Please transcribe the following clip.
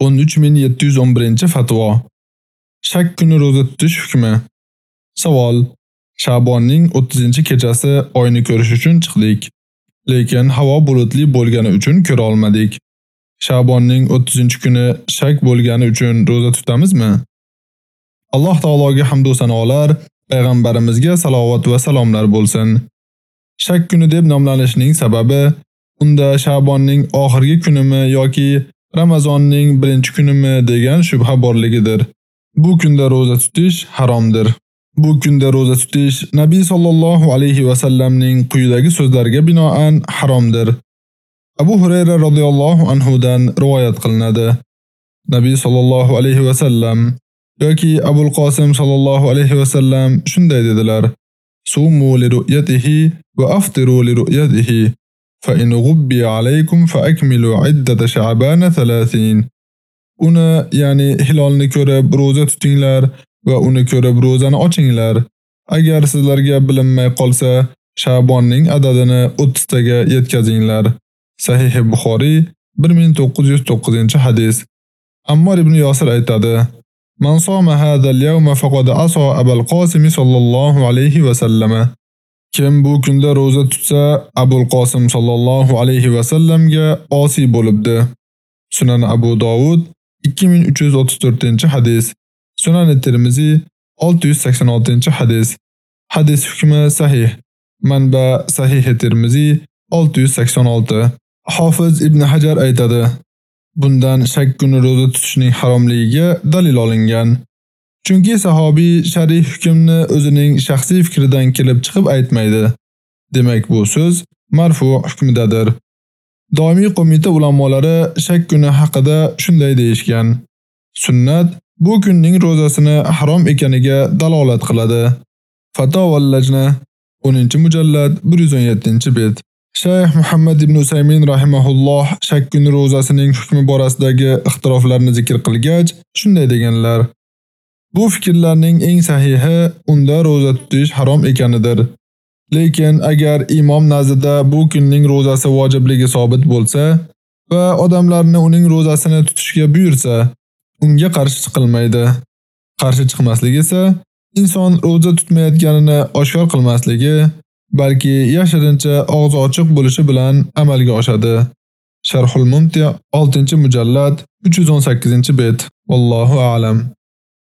13711-fatvo. Shak kuni roza tutish hukmi. Savol: Shabonning 30-kechasi oyni ko'rish uchun chiqdik, lekin havo bulutli bo'lgani uchun ko'ra olmadik. Shabonning 30-kuni shak bo'lgani uchun roza tutamizmi? Alloh taologa hamd va sanolar, payg'ambarimizga salovat va salomlar bo'lsin. Shak kuni deb nomlanishining sababi unda Shabonning oxirgi kunimi yoki Ramazonning birinchi kunimi degan shubha borligidir. Bu kunda roza tutish haromdir. Bu kunda roza tutish Nabiy sallallohu alayhi va sallamning quyidagi so'zlariga binoan haromdir. Abu Hurayra radhiyallohu anhu dan rivoyat qilinadi. Nabiy sallallohu alayhi va sallam yoki Abul Qosim sallallohu alayhi va sallam shunday dedilar: Sumu li ru'yatihi va aftiru li ru'yatihi. فإن غبي عليكم فأكملوا fa akmilu 30. Uni, ya'ni hilolni ko'rib roza tutinglar va uni ko'rib rozani ochinglar. Agar sizlarga bilinmay qolsa, Shabonning adadini 30 taga yetkazinglar. Sahih Buxoriy 1909-hadis. Ammar ibn Yosir aytadi: Man soma hadal yawma faqad asa Abul Qosim sallallohu alayhi va sallama. Kim bu kunda roza tutsa, Abul Qosim sallallohu alayhi va sallamga osi bo'libdi. Sunan Abu Dovud 2334-hadis. Sunan Tirmizi 686-hadis. Hadis hukmi sahih. Manba Sahih Tirmizi 686. Hofiz Ibn Hajar aytadi: Bundan shak kuni roza tutishning haromligiga dalil olingan. Chunki sahobiy shar'iy hukmni o'zining shaxsiy fikridan kelib chiqib aytmaydi. Demak, bu so'z marfu hukmidadir. Doimiy qo'mita ulamolari shak kuni haqida shunday deyishgan. Sunnat bu kunning rozasini harom ekaniga dalolat qiladi. Fataval lajna 10-mujallad 117-bet. Shayx Muhammad ibn Usaymin rahimahulloh shak kuni rozasining hukmi borasidagi ixtiroflarni zikr qilgach, shunday deganlar: Bu fikrlarning eng sahihi unda roza tutish harom ekanidir. Lekin agar imom nazarda bu kunning rozasi vojibligi sobit bo'lsa va odamlarni uning rozasini tutishga buyursa, unga qarshi chiqilmaydi. Qarshi chiqmaslik esa inson roza tutmayotganini oshkor qilmasligi balki yashirincha og'zi ochiq bo'lishi bilan amalga oshadi. Sharhul Mumti 6-mujallad 318-bet. Allohu a'lam.